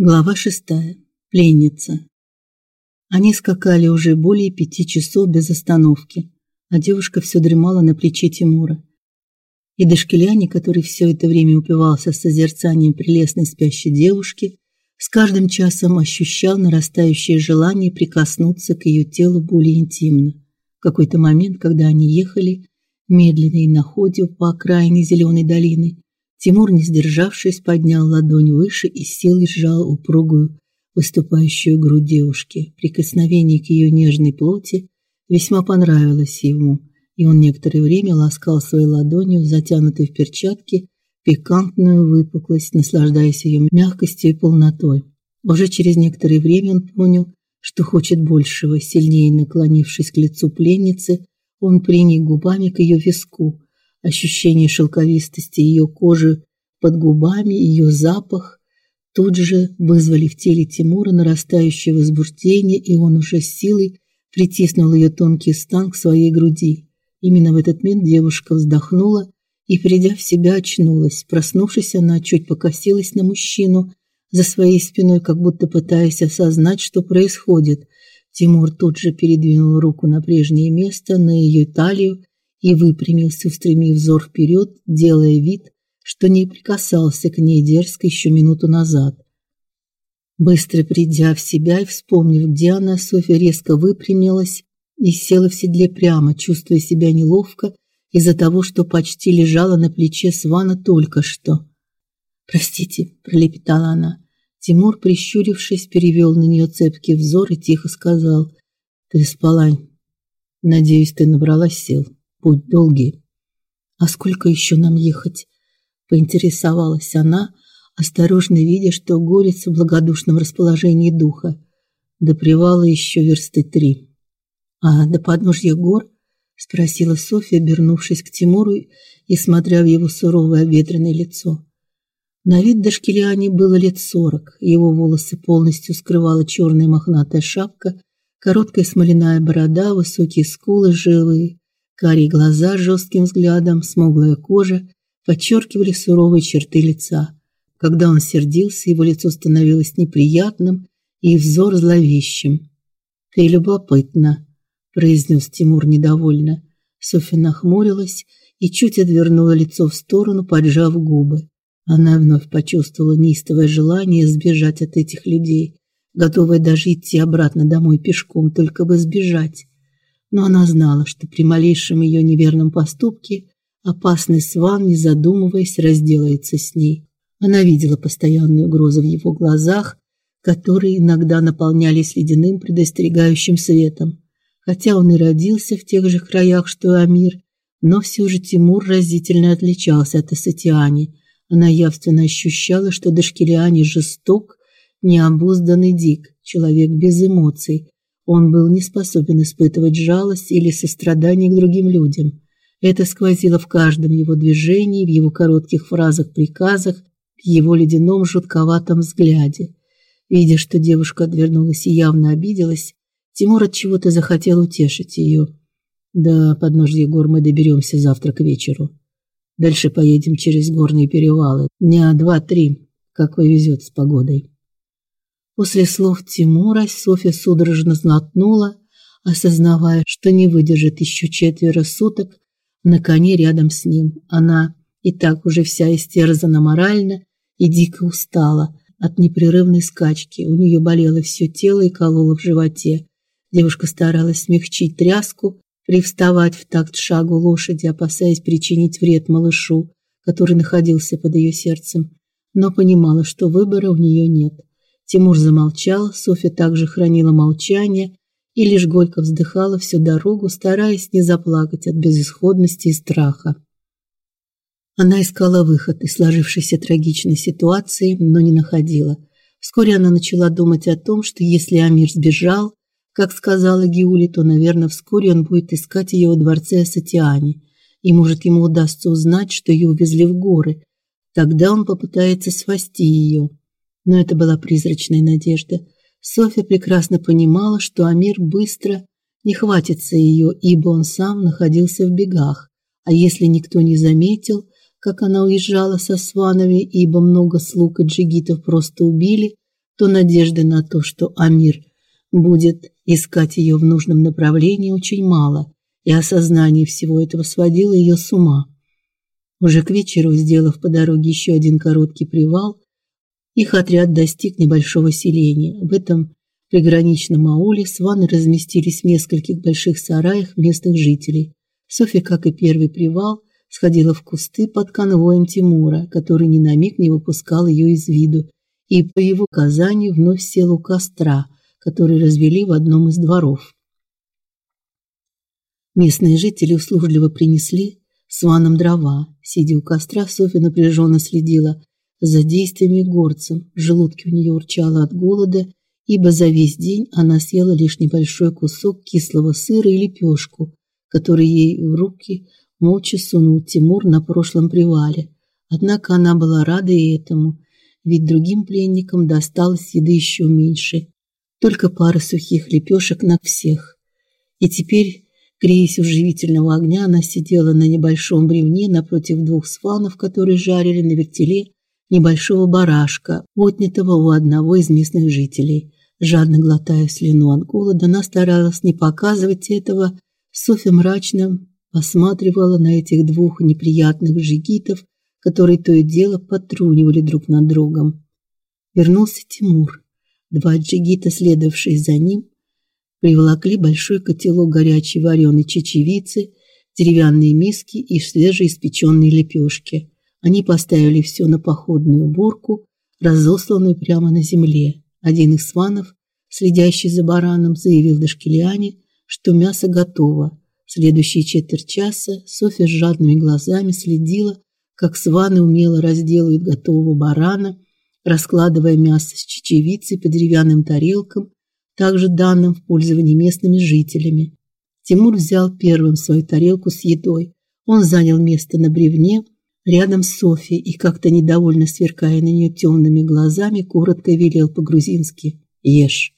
Глава шестая. Пленница. Они скакали уже более пяти часов без остановки, а девушка все дремала на плече Тимура. И Дашкеляне, который все это время упивался созерцанием прелестной спящей девушки, с каждым часом ощущал нарастающее желание прикоснуться к ее телу более интимно. В какой-то момент, когда они ехали медленно и на ходе по окраине зеленой долины, Тимур, не сдержавшись, поднял ладонь выше и силой сжал упругую, выступающую грудь девушки. Прикосновение к ее нежной плоти весьма понравилось ему, и он некоторое время ласкал своей ладонью, затянутой в перчатки, пикантную выпуклость, наслаждаясь ее мягкостью и полнотой. Уже через некоторое время он понял, что хочет большего, сильнее наклонившись к лицу пленницы, он приник губами к ее виску, Ощущение шелковистости ее кожи под губами, ее запах тут же вызвали в теле Тимура нарастающее возбуждение, и он уже с силой притиснул ее тонкий стан к своей груди. Именно в этот момент девушка вздохнула и, придя в себя, очнулась. Проснувшись, она чуть покосилась на мужчину за своей спиной, как будто пытаясь осознать, что происходит. Тимур тут же передвинул руку на прежнее место, на ее талию, и выпрямился, устремив взор вперед, делая вид, что не прикасался к ней дерзко еще минуту назад. Быстро придя в себя и вспомнив, где она, Софья резко выпрямилась и села в седле прямо, чувствуя себя неловко из-за того, что почти лежала на плече Свана только что. "Простите", пролепетала она. Тимур, прищурившись, перевел на нее цепкий взор и тихо сказал: "Ты спала. Надеюсь, ты набралась сил". Путь долгий. А сколько еще нам ехать? поинтересовалась она, осторожно видя, что Горец в благодушном расположении духа. До привала еще версты три. А до подножья гор? спросила Софья, обернувшись к Тимуру и смотря в его суровое обветренное лицо. На вид Дашкилиане было лет сорок. Его волосы полностью скрывала черная мохнатая шапка, короткая смоляная борода, высокие скулы жилые, Карие глаза с жестким взглядом, смуглая кожа подчеркивали суровые черты лица. Когда он сердился, его лицо становилось неприятным и взор зловещим. "Ты любопытна", произнес Тимур недовольно. Софья нахмурилась и чуть отвернула лицо в сторону, поджав губы. Она вновь почувствовала неистовое желание сбежать от этих людей, готовая даже идти обратно домой пешком, только бы сбежать но она знала, что при малейшем ее неверном поступке опасный сван, не задумываясь, разделается с ней. Она видела постоянную угрозу в его глазах, которые иногда наполнялись ледяным предостерегающим светом. Хотя он и родился в тех же краях, что и Амир, но все же Тимур разительно отличался от Асатиани. Она явственно ощущала, что Дашкилиани жесток, необузданный дик, человек без эмоций, он был не способен испытывать жалость или сострадание к другим людям. Это сквозило в каждом его движении, в его коротких фразах-приказах, в его ледяном жутковатом взгляде. Видя, что девушка отвернулась и явно обиделась, Тимур от чего-то захотел утешить ее. Да, подножья гор мы доберемся завтра к вечеру. Дальше поедем через горные перевалы. Дня два-три, как повезет с погодой. После слов Тимура Софья судорожно знатнула, осознавая, что не выдержит еще четверо суток на коне рядом с ним. Она и так уже вся истерзана морально и дико устала от непрерывной скачки. У нее болело все тело и кололо в животе. Девушка старалась смягчить тряску, привставать в такт шагу лошади, опасаясь причинить вред малышу, который находился под ее сердцем, но понимала, что выбора у нее нет. Тимур замолчал, Софья также хранила молчание и лишь горько вздыхала всю дорогу, стараясь не заплакать от безысходности и страха. Она искала выход из сложившейся трагичной ситуации, но не находила. Вскоре она начала думать о том, что если Амир сбежал, как сказала Гиули, то, наверное, вскоре он будет искать ее во дворце Сатиани, и, может, ему удастся узнать, что ее увезли в горы. Тогда он попытается спасти ее но это была призрачная надежда. Софья прекрасно понимала, что Амир быстро не хватится ее, ибо он сам находился в бегах. А если никто не заметил, как она уезжала со Сванами, ибо много слуг и джигитов просто убили, то надежды на то, что Амир будет искать ее в нужном направлении, очень мало, и осознание всего этого сводило ее с ума. Уже к вечеру, сделав по дороге еще один короткий привал, их отряд достиг небольшого селения. В этом приграничном ауле сваны разместились в нескольких больших сараях местных жителей. Софья, как и первый привал, сходила в кусты под конвоем Тимура, который ни на миг не выпускал ее из виду, и по его указанию вновь сел у костра, который развели в одном из дворов. Местные жители услужливо принесли сванам дрова. Сидя у костра, Софья напряженно следила за действиями горцев. В желудке у нее урчало от голода, ибо за весь день она съела лишь небольшой кусок кислого сыра и лепешку, который ей в руки молча сунул Тимур на прошлом привале. Однако она была рада и этому, ведь другим пленникам досталось еды еще меньше. Только пара сухих лепешек на всех. И теперь, греясь у живительного огня, она сидела на небольшом бревне напротив двух сванов, которые жарили на вертеле небольшого барашка, отнятого у одного из местных жителей. Жадно глотая слюну от голода, она старалась не показывать этого. Софья мрачно посматривала на этих двух неприятных жигитов, которые то и дело потрунивали друг над другом. Вернулся Тимур. Два джигита, следовавшие за ним, приволокли большой котелок горячей вареной чечевицы, деревянные миски и свежеиспеченные лепешки. Они поставили все на походную бурку, разосланную прямо на земле. Один из сванов, следящий за бараном, заявил Дашкилиане, что мясо готово. В следующие четверть часа Софья с жадными глазами следила, как сваны умело разделывают готового барана, раскладывая мясо с чечевицей по деревянным тарелкам, также данным в пользование местными жителями. Тимур взял первым свою тарелку с едой. Он занял место на бревне, рядом с Софией и как-то недовольно сверкая на нее темными глазами, коротко велел по-грузински: "Ешь".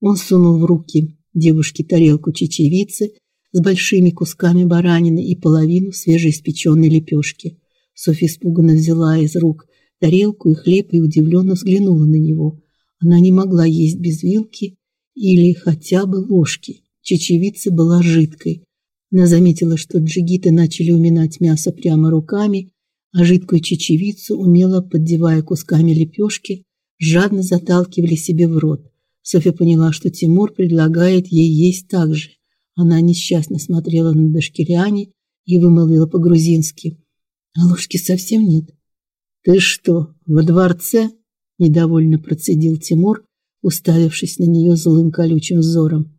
Он сунул в руки девушке тарелку чечевицы с большими кусками баранины и половину свежеиспеченной лепешки. Софья испуганно взяла из рук тарелку и хлеб и удивленно взглянула на него. Она не могла есть без вилки или хотя бы ложки. Чечевица была жидкой. Она заметила, что джигиты начали уминать мясо прямо руками а жидкую чечевицу, умело поддевая кусками лепешки, жадно заталкивали себе в рот. Софья поняла, что Тимур предлагает ей есть так же. Она несчастно смотрела на Дашкиряне и вымолвила по-грузински: "А ложки совсем нет". "Ты что, во дворце?" недовольно процедил Тимур, уставившись на нее злым колючим взором.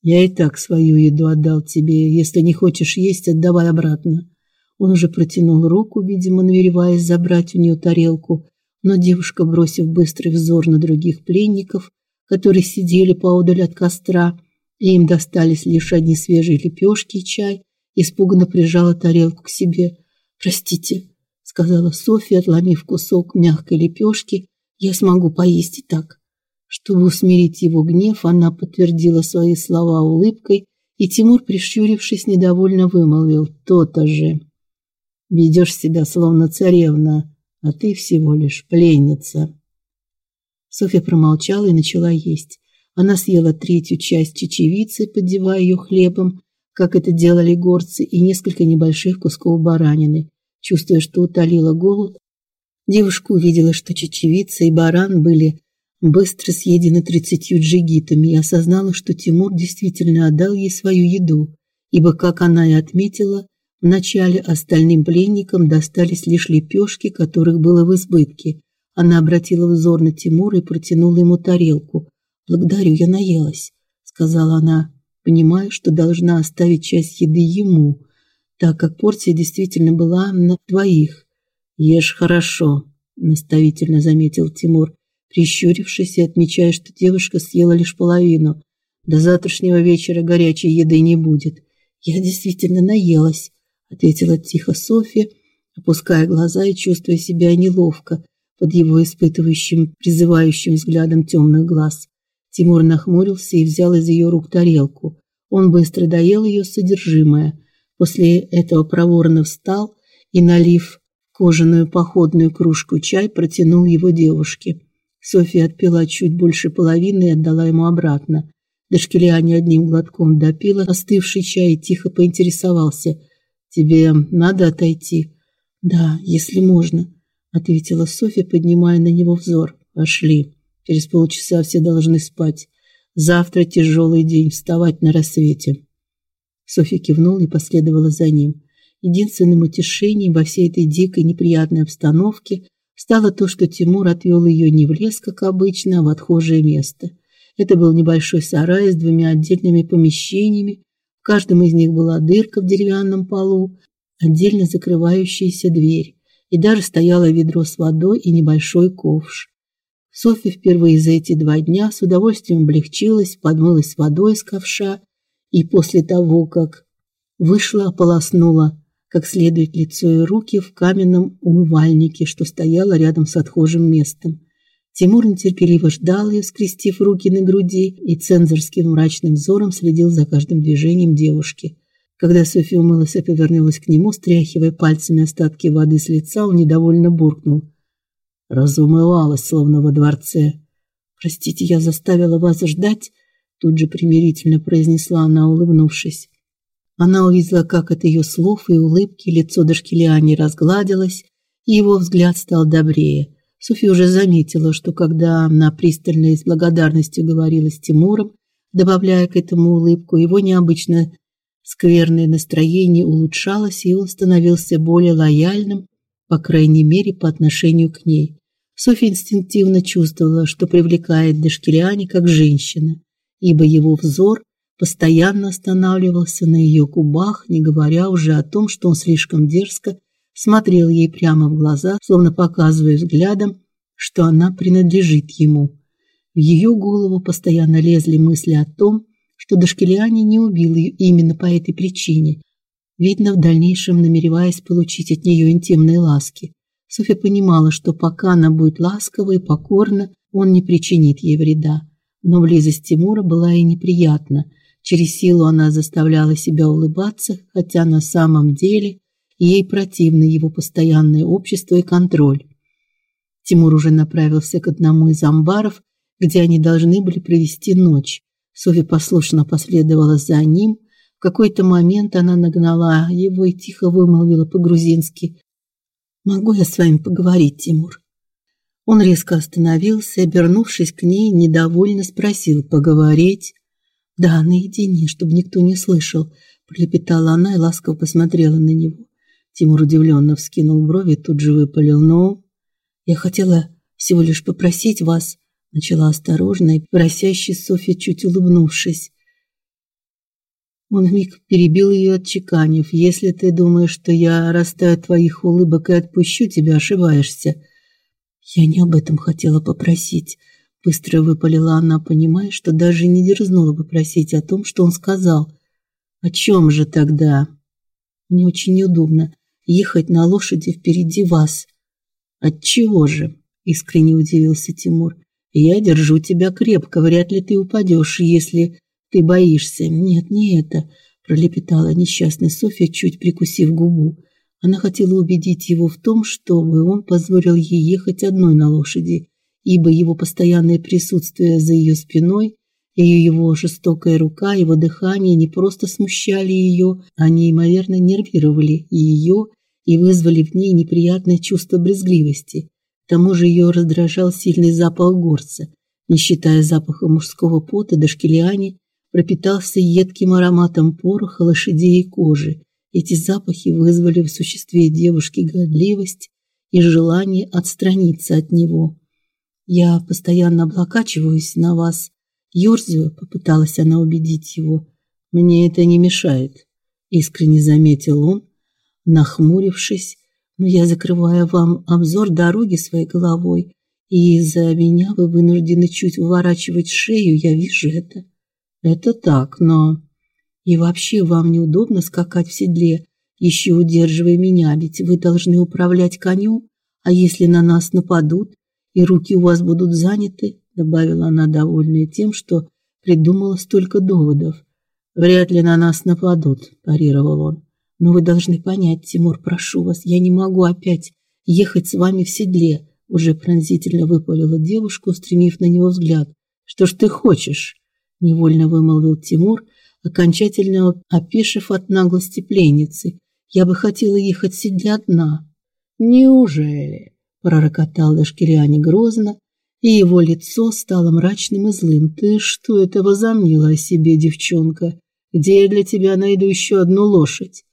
"Я и так свою еду отдал тебе. Если не хочешь есть, отдавай обратно". Он уже протянул руку, видимо, намереваясь забрать у нее тарелку, но девушка, бросив быстрый взор на других пленников, которые сидели поодаль от костра, и им достались лишь одни свежие лепешки и чай, испуганно прижала тарелку к себе. "Простите", сказала Софья, отломив кусок мягкой лепешки. "Я смогу поесть и так". Чтобы усмирить его гнев, она подтвердила свои слова улыбкой, и Тимур, прищурившись, недовольно вымолвил: "То-то же". Ведешь себя словно царевна, а ты всего лишь пленница. Софья промолчала и начала есть. Она съела третью часть чечевицы, поддевая ее хлебом, как это делали горцы, и несколько небольших кусков баранины. Чувствуя, что утолила голод, девушка увидела, что чечевица и баран были быстро съедены тридцатью джигитами и осознала, что Тимур действительно отдал ей свою еду, ибо, как она и отметила, Вначале остальным пленникам достались лишь лепешки, которых было в избытке. Она обратила взор на Тимура и протянула ему тарелку. "Благодарю, я наелась", сказала она, понимая, что должна оставить часть еды ему, так как порция действительно была на двоих. "Ешь хорошо", наставительно заметил Тимур, прищурившись и отмечая, что девушка съела лишь половину. До завтрашнего вечера горячей еды не будет. Я действительно наелась, ответила тихо Софья, опуская глаза и чувствуя себя неловко под его испытывающим, призывающим взглядом темных глаз. Тимур нахмурился и взял из ее рук тарелку. Он быстро доел ее содержимое. После этого проворно встал и, налив кожаную походную кружку чай, протянул его девушке. Софья отпила чуть больше половины и отдала ему обратно. Дашкелиане одним глотком допила остывший чай и тихо поинтересовался: "Тебе надо отойти?" "Да, если можно", ответила Софья, поднимая на него взор. "Пошли. Через полчаса все должны спать. Завтра тяжелый день, вставать на рассвете". Софья кивнула и последовала за ним. Единственным утешением во всей этой дикой неприятной обстановке стало то, что Тимур отвел ее не в лес, как обычно, а в отхожее место. Это был небольшой сарай с двумя отдельными помещениями. В каждом из них была дырка в деревянном полу, отдельно закрывающаяся дверь, и даже стояло ведро с водой и небольшой ковш. Софья впервые за эти два дня с удовольствием облегчилась, подмылась водой из ковша и после того, как вышла, ополоснула как следует лицо и руки в каменном умывальнике, что стояло рядом с отхожим местом. Тимур нетерпеливо ждал ее, скрестив руки на груди, и цензорским мрачным взором следил за каждым движением девушки. Когда Софья умылась и повернулась к нему, стряхивая пальцами остатки воды с лица, он недовольно буркнул: "Разумывалась, словно во дворце. Простите, я заставила вас ждать", тут же примирительно произнесла она, улыбнувшись. Она увидела, как от ее слов и улыбки лицо Дашкилиани разгладилось, и его взгляд стал добрее. Софья уже заметила, что когда она пристально и с благодарностью говорила с Тимуром, добавляя к этому улыбку, его необычно скверное настроение улучшалось, и он становился более лояльным, по крайней мере, по отношению к ней. Софья инстинктивно чувствовала, что привлекает Дашкилиани как женщина, ибо его взор постоянно останавливался на ее губах, не говоря уже о том, что он слишком дерзко смотрел ей прямо в глаза, словно показывая взглядом, что она принадлежит ему. В ее голову постоянно лезли мысли о том, что Дашкелиани не убил ее именно по этой причине, видно в дальнейшем намереваясь получить от нее интимные ласки. Софья понимала, что пока она будет ласкова и покорна, он не причинит ей вреда. Но близость Тимура была ей неприятна. Через силу она заставляла себя улыбаться, хотя на самом деле ей противно его постоянное общество и контроль. Тимур уже направился к одному из амбаров, где они должны были провести ночь. Софья послушно последовала за ним. В какой-то момент она нагнала его и тихо вымолвила по-грузински: "Могу я с вами поговорить, Тимур?" Он резко остановился, обернувшись к ней, недовольно спросил: "Поговорить?" Да, наедине, чтобы никто не слышал, пролепетала она и ласково посмотрела на него. Тимур удивленно вскинул брови и тут же выпалил: "Ну, я хотела всего лишь попросить вас", начала осторожно и просяще Софья, чуть улыбнувшись. Он вмиг перебил ее, отчеканив: "Если ты думаешь, что я растаю твоих улыбок и отпущу тебя, ошибаешься. Я не об этом хотела попросить. Быстро выпалила она, понимая, что даже не дерзнула бы просить о том, что он сказал. О чем же тогда? Мне очень неудобно ехать на лошади впереди вас. От чего же? искренне удивился Тимур. Я держу тебя крепко, вряд ли ты упадешь, если ты боишься. Нет, не это, пролепетала несчастная Софья, чуть прикусив губу. Она хотела убедить его в том, чтобы он позволил ей ехать одной на лошади ибо его постоянное присутствие за ее спиной и его жестокая рука, его дыхание не просто смущали ее, они неимоверно нервировали ее и вызвали в ней неприятное чувство брезгливости. К тому же ее раздражал сильный запах горца. Не считая запаха мужского пота, Дашкелиани пропитался едким ароматом пороха, лошадей и кожи. Эти запахи вызвали в существе девушки годливость и желание отстраниться от него. Я постоянно облокачиваюсь на вас, ёрзаю, попыталась она убедить его. Мне это не мешает, искренне заметил он, нахмурившись. Но я закрываю вам обзор дороги своей головой, и из-за меня вы вынуждены чуть выворачивать шею, я вижу это. Это так, но и вообще вам неудобно скакать в седле, еще удерживая меня, ведь вы должны управлять конем, а если на нас нападут, и руки у вас будут заняты, добавила она, довольная тем, что придумала столько доводов. Вряд ли на нас нападут, парировал он. Но вы должны понять, Тимур, прошу вас, я не могу опять ехать с вами в седле. уже пронзительно выпалила девушка, устремив на него взгляд. Что ж ты хочешь? невольно вымолвил Тимур, окончательно опешив от наглости пленницы. Я бы хотела ехать в седле одна. Неужели? пророкотал Дашкиряне грозно, и его лицо стало мрачным и злым. Ты что это возомнила о себе, девчонка? Где я для тебя найду еще одну лошадь?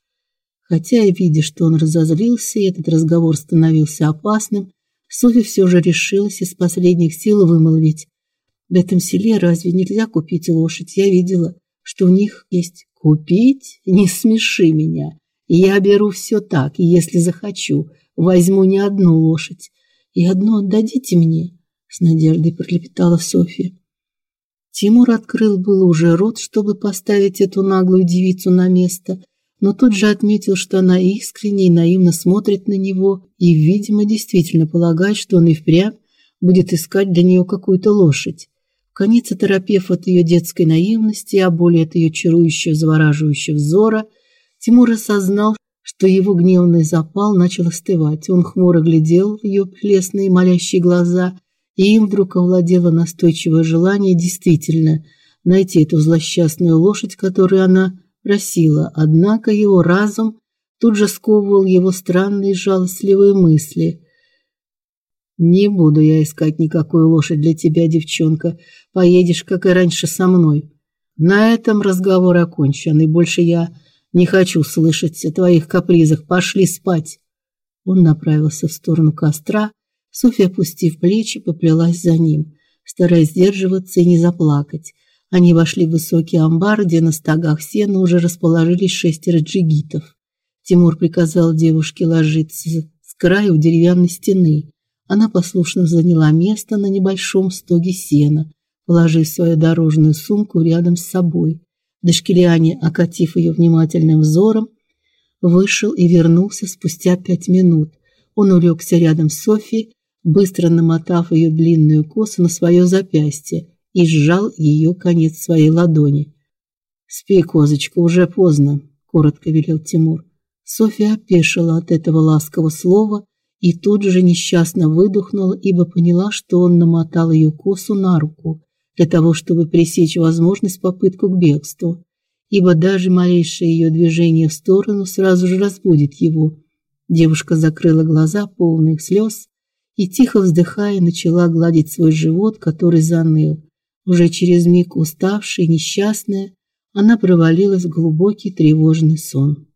Хотя и видя, что он разозлился, и этот разговор становился опасным, Софья все же решилась из последних сил вымолвить: "В этом селе разве нельзя купить лошадь? Я видела, что у них есть купить. Не смеши меня. Я беру все так, и если захочу, возьму не одну лошадь. И одну отдадите мне" с надеждой пролепетала Софья. Тимур открыл было уже рот, чтобы поставить эту наглую девицу на место, но тут же отметил, что она искренне и наивно смотрит на него и, видимо, действительно полагает, что он и впрямь будет искать для нее какую-то лошадь. Конец оторопев от ее детской наивности, а более от ее чарующего, завораживающего взора, Тимур осознал, что его гневный запал начал остывать. Он хмуро глядел в ее прелестные молящие глаза и им вдруг овладело настойчивое желание действительно найти эту злосчастную лошадь, которую она просила. Однако его разум тут же сковывал его странные жалостливые мысли. Не буду я искать никакую лошадь для тебя, девчонка. Поедешь, как и раньше, со мной. На этом разговор окончен, и больше я не хочу слышать о твоих капризах. Пошли спать. Он направился в сторону костра, Софья, опустив плечи, поплелась за ним, стараясь сдерживаться и не заплакать. Они вошли в высокий амбар, где на стогах сена уже расположились шестеро джигитов. Тимур приказал девушке ложиться с краю деревянной стены. Она послушно заняла место на небольшом стоге сена, положив свою дорожную сумку рядом с собой. Дашкилиане, окатив ее внимательным взором, вышел и вернулся спустя пять минут. Он улегся рядом с Софией, быстро намотав ее длинную косу на свое запястье и сжал ее конец своей ладони. "Спи, козочка, уже поздно", коротко велел Тимур. Софья опешила от этого ласкового слова и тут же несчастно выдохнула, ибо поняла, что он намотал ее косу на руку для того, чтобы пресечь возможность попытку к бегству, ибо даже малейшее ее движение в сторону сразу же разбудит его. Девушка закрыла глаза, полные слез, и тихо вздыхая начала гладить свой живот, который заныл. Уже через миг уставшая несчастная, она провалилась в глубокий тревожный сон.